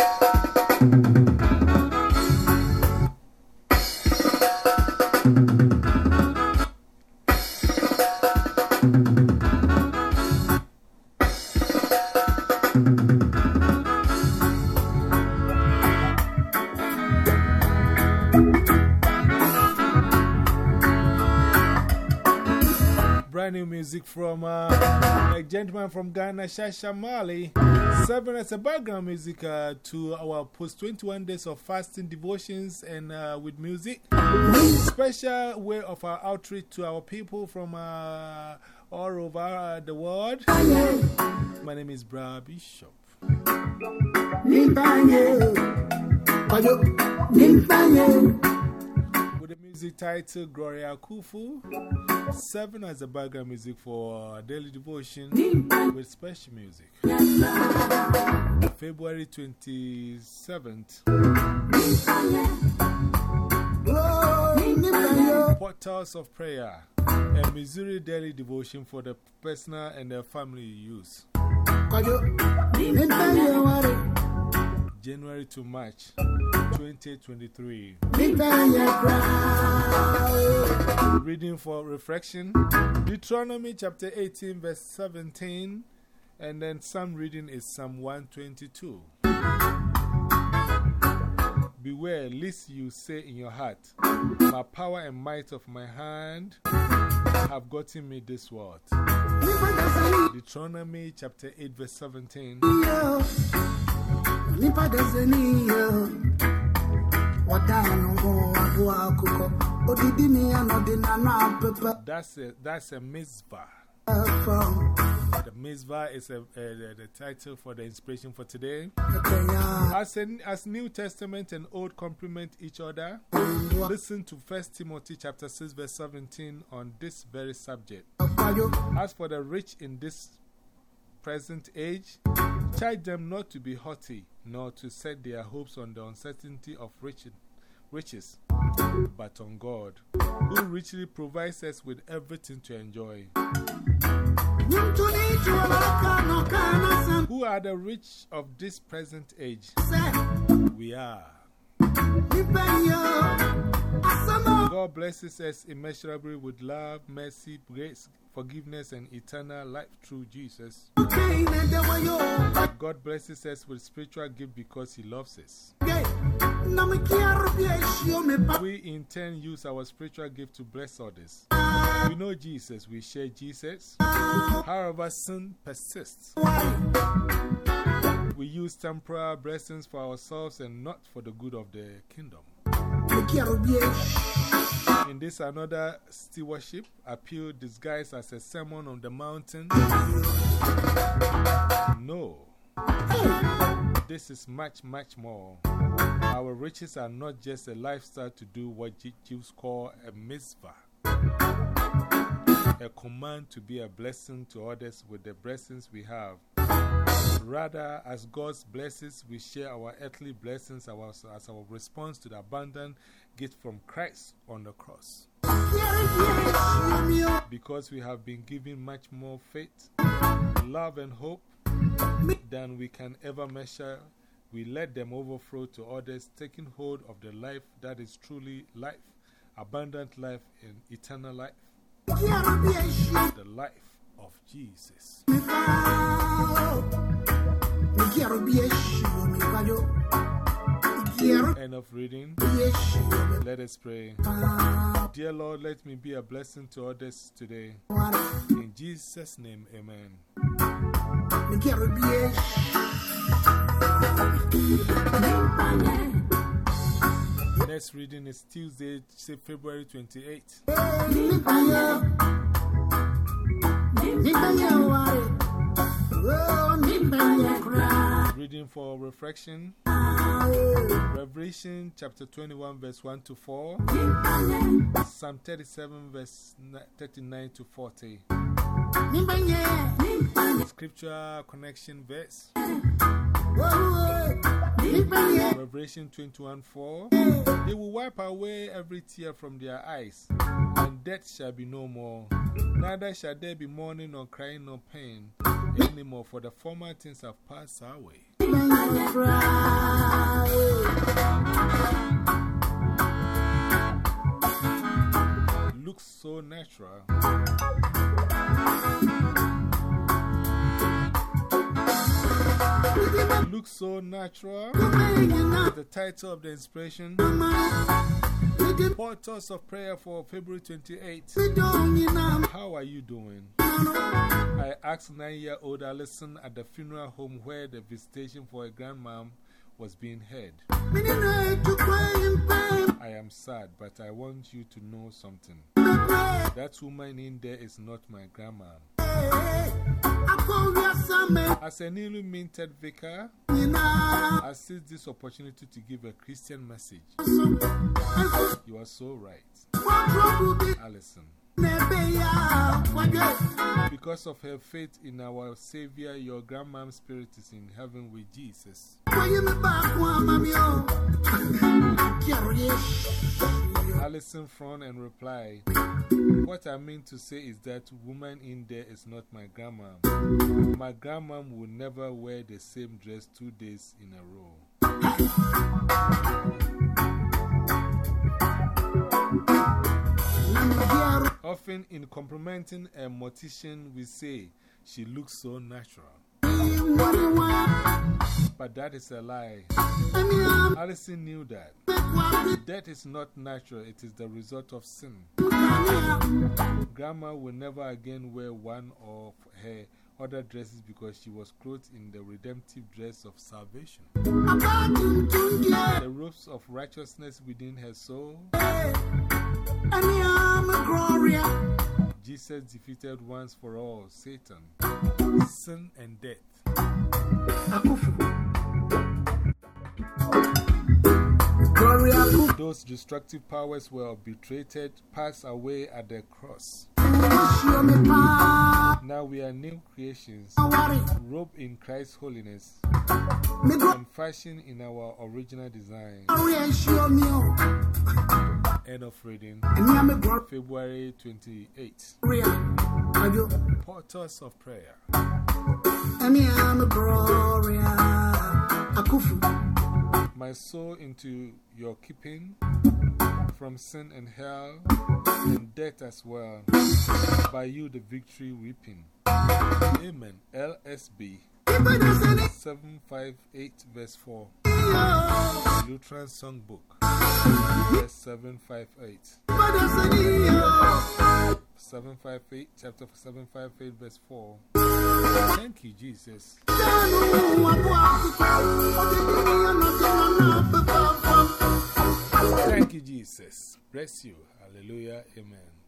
Thank you. Brand new music from uh, a gentleman from Ghana, Shasha Mali. Serving as a background music uh, to our post 21 days of fasting devotions and uh, with music. Special way of our outreach to our people from all over the world. My name is Bra Bishop. The music title Gloria Kufu, serving as a background music for daily devotion with special music. February 27th, Portals of Prayer, a Missouri daily devotion for the personal and the family use. January to March 2023. Reading for reflection Deuteronomy chapter 18, verse 17, and then some reading is Psalm 122. Beware lest you say in your heart, My power and might of my hand have gotten me this world. Deuteronomy chapter 8, verse 17. Nipa deseni yo. Wadano go Adua kuko Odidi anodi na na That's a, that's a mitzvah. The mitzvah is a, uh, the, the title for the inspiration for today. As, as New Testament and Old complement each other, listen to 1 Timothy chapter 6, verse 17 on this very subject. As for the rich in this present age, charge them not to be haughty, nor to set their hopes on the uncertainty of riches, but on God, who richly provides us with everything to enjoy. Who are the rich of this present age? We are. God blesses us immeasurably with love, mercy, grace, forgiveness, and eternal life through Jesus. God blesses us with spiritual gift because He loves us. We in turn use our spiritual gift to bless others. We know Jesus, we share Jesus. However, sin persists. We use temporal blessings for ourselves and not for the good of the kingdom. In this another stewardship appeal disguised as a sermon on the mountain. No. This is much, much more. Our riches are not just a lifestyle to do what Jews call a mitzvah, a command to be a blessing to others with the blessings we have. Rather, as God's blessings, we share our earthly blessings as our response to the abundant gift from Christ on the cross. Because we have been given much more faith, love, and hope than we can ever measure, we let them overflow to others, taking hold of the life that is truly life, abundant life, and eternal life, the life of Jesus. End of reading. Let us pray. Dear Lord, let me be a blessing to others today. In Jesus' name, amen. Next reading is Tuesday, February 28th. Reading for reflection. Revelation chapter 21, verse 1 to 4. Psalm 37, verse 39 to 40. Scripture connection verse. Revelation 21:4 They will wipe away every tear from their eyes, and death shall be no more. Neither shall there be mourning, nor crying, nor pain anymore, for the former things have passed away. Looks so natural. Look so natural. The title of the inspiration Portals of Prayer for February 28. How are you doing? I asked nine year old Alison at the funeral home where the visitation for a grandmom was being held. I am sad, but I want you to know something. That woman in there is not my grandma. As a newly minted vicar, I seize this opportunity to give a Christian message. You are so right, Alison. Because of her faith in our Savior, your grandma's spirit is in heaven with Jesus. Alison frowned and replied, What I mean to say is that woman in there is not my grandma. My grandma will never wear the same dress two days in a row. Often in complimenting a mortician, we say, She looks so natural. But that is a lie. Alison knew that. Death is not natural, it is the result of sin. Grandma will never again wear one of her other dresses because she was clothed in the redemptive dress of salvation. The robes of righteousness within her soul. Jesus defeated once for all Satan, sin, and death. Those destructive powers were obliterated, passed away at the cross. Now we are new creations, robed in Christ's holiness, and fashioned in our original design. End of reading. February 28th. Portals of Prayer. My soul into your keeping from sin and hell and death as well. By you, the victory weeping. Amen. LSB 758 verse 4. Lutheran Songbook. Verse 758. 758, chapter 758, verse 4. Thank you, Jesus. Thank you, Jesus. Bless you. Hallelujah. Amen.